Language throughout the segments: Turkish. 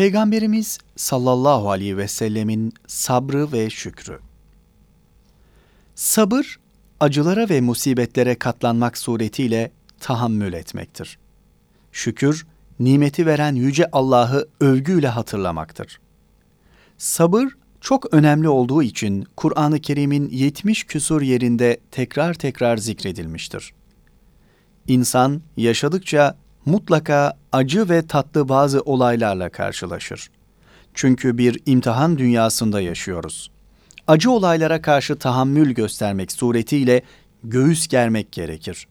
Peygamberimiz sallallahu aleyhi ve sellemin sabrı ve şükrü. Sabır, acılara ve musibetlere katlanmak suretiyle tahammül etmektir. Şükür, nimeti veren yüce Allah'ı övgüyle hatırlamaktır. Sabır, çok önemli olduğu için Kur'an-ı Kerim'in 70 küsur yerinde tekrar tekrar zikredilmiştir. İnsan yaşadıkça mutlaka acı ve tatlı bazı olaylarla karşılaşır. Çünkü bir imtihan dünyasında yaşıyoruz. Acı olaylara karşı tahammül göstermek suretiyle göğüs germek gerekir.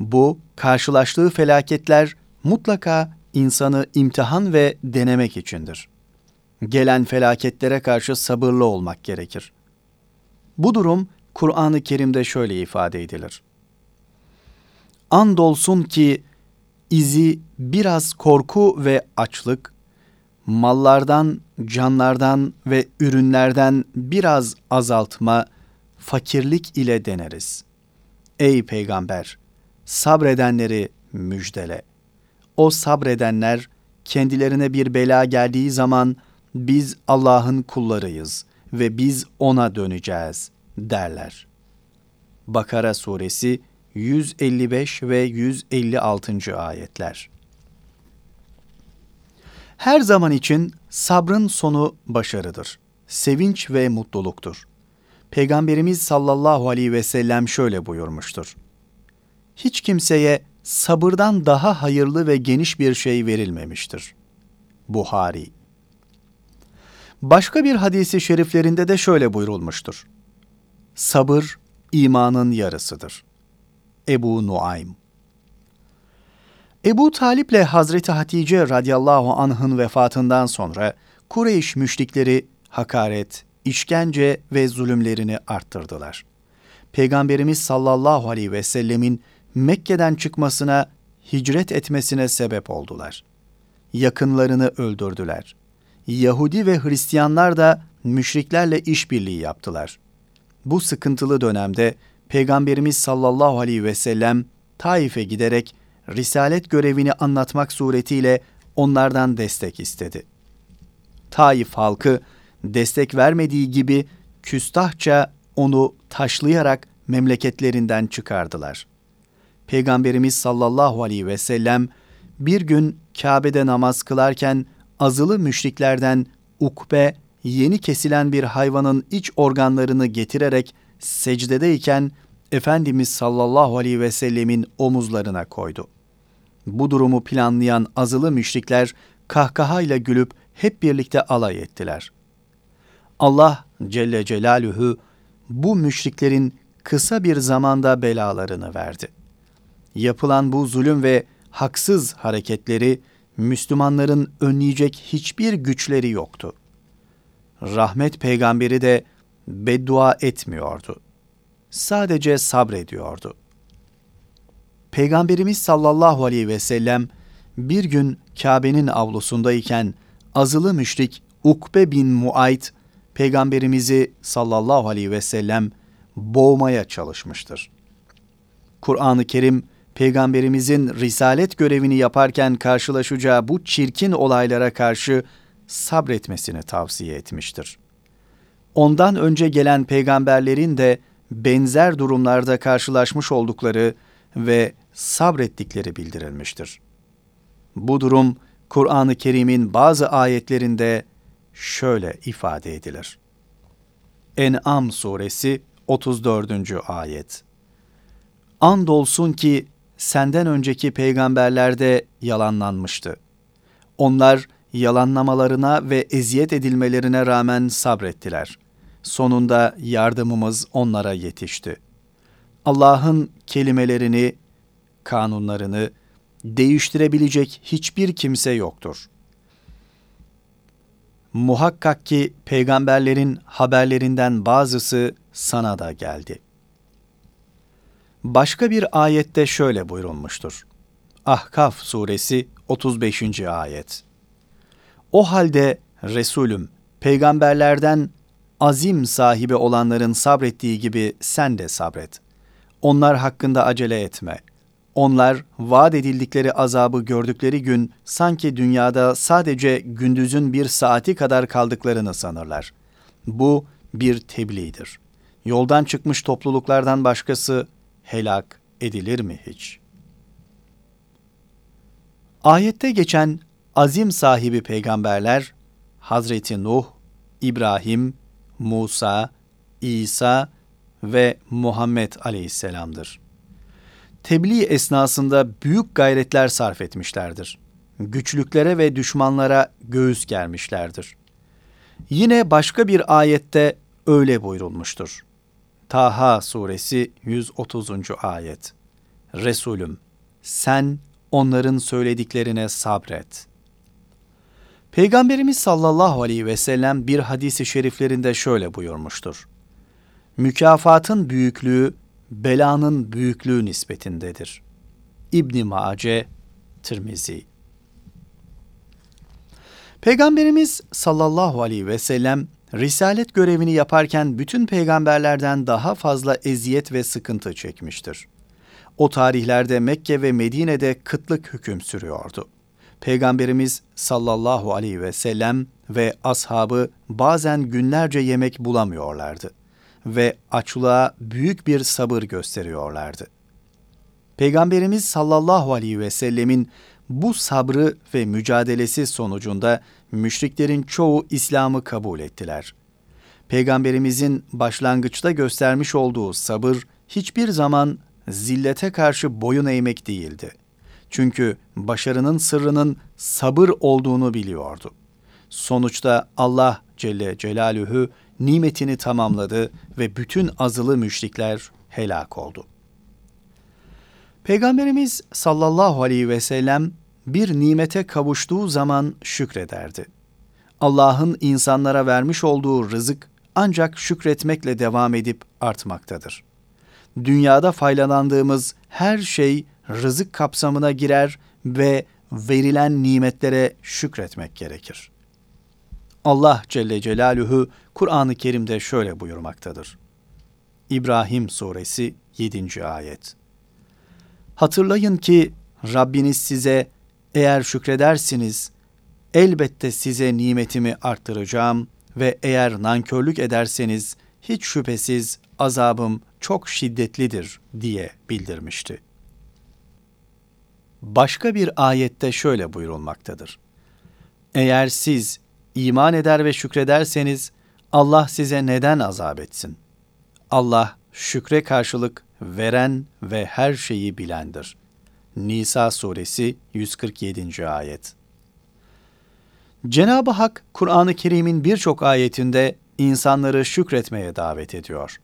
Bu, karşılaştığı felaketler mutlaka insanı imtihan ve denemek içindir. Gelen felaketlere karşı sabırlı olmak gerekir. Bu durum Kur'an-ı Kerim'de şöyle ifade edilir. Andolsun ki izi biraz korku ve açlık, mallardan, canlardan ve ürünlerden biraz azaltma, fakirlik ile deneriz. Ey peygamber, sabredenleri müjdele. O sabredenler kendilerine bir bela geldiği zaman biz Allah'ın kullarıyız ve biz ona döneceğiz derler. Bakara suresi 155 ve 156. ayetler. Her zaman için sabrın sonu başarıdır. Sevinç ve mutluluktur. Peygamberimiz sallallahu aleyhi ve sellem şöyle buyurmuştur. Hiç kimseye sabırdan daha hayırlı ve geniş bir şey verilmemiştir. Buhari Başka bir hadisi şeriflerinde de şöyle buyurulmuştur. Sabır imanın yarısıdır. Ebu Nuaym Ebu Talip ile Hazreti Hatice radıyallahu anh'ın vefatından sonra Kureyş müşrikleri hakaret, işkence ve zulümlerini arttırdılar. Peygamberimiz sallallahu aleyhi ve sellemin Mekke'den çıkmasına, hicret etmesine sebep oldular. Yakınlarını öldürdüler. Yahudi ve Hristiyanlar da müşriklerle işbirliği yaptılar. Bu sıkıntılı dönemde Peygamberimiz sallallahu aleyhi ve sellem Taif'e giderek risalet görevini anlatmak suretiyle onlardan destek istedi. Taif halkı destek vermediği gibi küstahça onu taşlayarak memleketlerinden çıkardılar. Peygamberimiz sallallahu aleyhi ve sellem bir gün Kabe'de namaz kılarken azılı müşriklerden ukbe yeni kesilen bir hayvanın iç organlarını getirerek secdedeyken Efendimiz sallallahu aleyhi ve sellemin omuzlarına koydu. Bu durumu planlayan azılı müşrikler kahkahayla gülüp hep birlikte alay ettiler. Allah Celle Celaluhu bu müşriklerin kısa bir zamanda belalarını verdi. Yapılan bu zulüm ve haksız hareketleri Müslümanların önleyecek hiçbir güçleri yoktu. Rahmet peygamberi de beddua etmiyordu. Sadece sabrediyordu. Peygamberimiz sallallahu aleyhi ve sellem bir gün Kabe'nin avlusundayken azılı müşrik Ukbe bin Muayt peygamberimizi sallallahu aleyhi ve sellem boğmaya çalışmıştır. Kur'an-ı Kerim peygamberimizin risalet görevini yaparken karşılaşacağı bu çirkin olaylara karşı sabretmesini tavsiye etmiştir ondan önce gelen peygamberlerin de benzer durumlarda karşılaşmış oldukları ve sabrettikleri bildirilmiştir. Bu durum Kur'an-ı Kerim'in bazı ayetlerinde şöyle ifade edilir. En'am suresi 34. ayet. Andolsun ki senden önceki peygamberler de yalanlanmıştı. Onlar yalanlamalarına ve eziyet edilmelerine rağmen sabrettiler sonunda yardımımız onlara yetişti. Allah'ın kelimelerini, kanunlarını değiştirebilecek hiçbir kimse yoktur. Muhakkak ki peygamberlerin haberlerinden bazısı sana da geldi. Başka bir ayette şöyle buyurulmuştur. Ahkaf suresi 35. ayet. O halde Resulüm peygamberlerden azim sahibi olanların sabrettiği gibi sen de sabret. Onlar hakkında acele etme. Onlar vaat edildikleri azabı gördükleri gün sanki dünyada sadece gündüzün bir saati kadar kaldıklarını sanırlar. Bu bir tebliğdir. Yoldan çıkmış topluluklardan başkası helak edilir mi hiç? Ayette geçen azim sahibi peygamberler Hazreti Nuh, İbrahim, Musa, İsa ve Muhammed aleyhisselamdır. Tebliğ esnasında büyük gayretler sarf etmişlerdir. Güçlüklere ve düşmanlara göğüs germişlerdir. Yine başka bir ayette öyle buyurulmuştur. Taha suresi 130. ayet. Resulüm sen onların söylediklerine sabret. Peygamberimiz sallallahu aleyhi ve sellem bir hadisi şeriflerinde şöyle buyurmuştur. Mükafatın büyüklüğü belanın büyüklüğü nispetindedir. İbn Mace, Tirmizi. Peygamberimiz sallallahu aleyhi ve sellem risalet görevini yaparken bütün peygamberlerden daha fazla eziyet ve sıkıntı çekmiştir. O tarihlerde Mekke ve Medine'de kıtlık hüküm sürüyordu. Peygamberimiz sallallahu aleyhi ve sellem ve ashabı bazen günlerce yemek bulamıyorlardı ve açlığa büyük bir sabır gösteriyorlardı. Peygamberimiz sallallahu aleyhi ve sellemin bu sabrı ve mücadelesi sonucunda müşriklerin çoğu İslam'ı kabul ettiler. Peygamberimizin başlangıçta göstermiş olduğu sabır hiçbir zaman zillete karşı boyun eğmek değildi. Çünkü başarının sırrının sabır olduğunu biliyordu. Sonuçta Allah Celle Celaluhu nimetini tamamladı ve bütün azılı müşrikler helak oldu. Peygamberimiz sallallahu aleyhi ve sellem bir nimete kavuştuğu zaman şükrederdi. Allah'ın insanlara vermiş olduğu rızık ancak şükretmekle devam edip artmaktadır. Dünyada faydalandığımız her şey rızık kapsamına girer ve verilen nimetlere şükretmek gerekir. Allah Celle Celaluhu Kur'an-ı Kerim'de şöyle buyurmaktadır. İbrahim Suresi 7. Ayet Hatırlayın ki Rabbiniz size eğer şükredersiniz elbette size nimetimi arttıracağım ve eğer nankörlük ederseniz hiç şüphesiz azabım çok şiddetlidir diye bildirmişti. Başka bir ayette şöyle buyurulmaktadır. Eğer siz iman eder ve şükrederseniz Allah size neden azap etsin? Allah şükre karşılık veren ve her şeyi bilendir. Nisa suresi 147. ayet. Cenab-ı Hak Kur'an-ı Kerim'in birçok ayetinde insanları şükretmeye davet ediyor.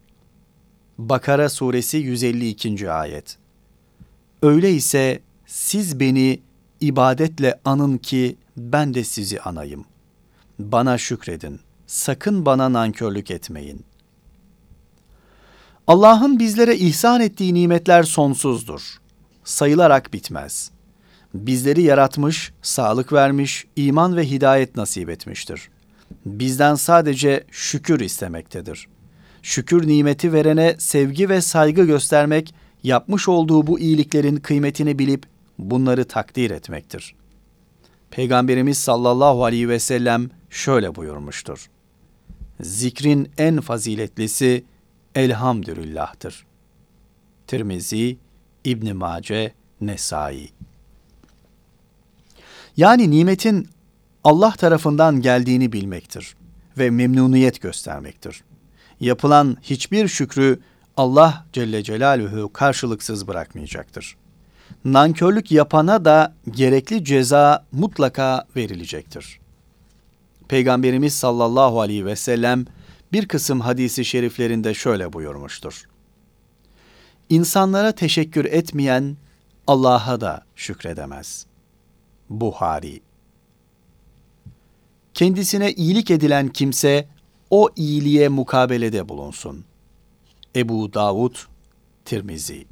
Bakara suresi 152. ayet. Öyleyse siz beni ibadetle anın ki ben de sizi anayım. Bana şükredin. Sakın bana nankörlük etmeyin. Allah'ın bizlere ihsan ettiği nimetler sonsuzdur. Sayılarak bitmez. Bizleri yaratmış, sağlık vermiş, iman ve hidayet nasip etmiştir. Bizden sadece şükür istemektedir. Şükür nimeti verene sevgi ve saygı göstermek, yapmış olduğu bu iyiliklerin kıymetini bilip bunları takdir etmektir. Peygamberimiz sallallahu aleyhi ve sellem şöyle buyurmuştur. Zikrin en faziletlisi elhamdülillah'tır. Tirmizi, İbn Mace, Nesai. Yani nimetin Allah tarafından geldiğini bilmektir ve memnuniyet göstermektir. Yapılan hiçbir şükrü Allah Celle Celaluhu karşılıksız bırakmayacaktır. Nankörlük yapana da gerekli ceza mutlaka verilecektir. Peygamberimiz sallallahu aleyhi ve sellem bir kısım hadisi şeriflerinde şöyle buyurmuştur. İnsanlara teşekkür etmeyen Allah'a da şükredemez. Buhari Kendisine iyilik edilen kimse o iyiliğe mukabelede bulunsun. Ebu Davud, Tirmizi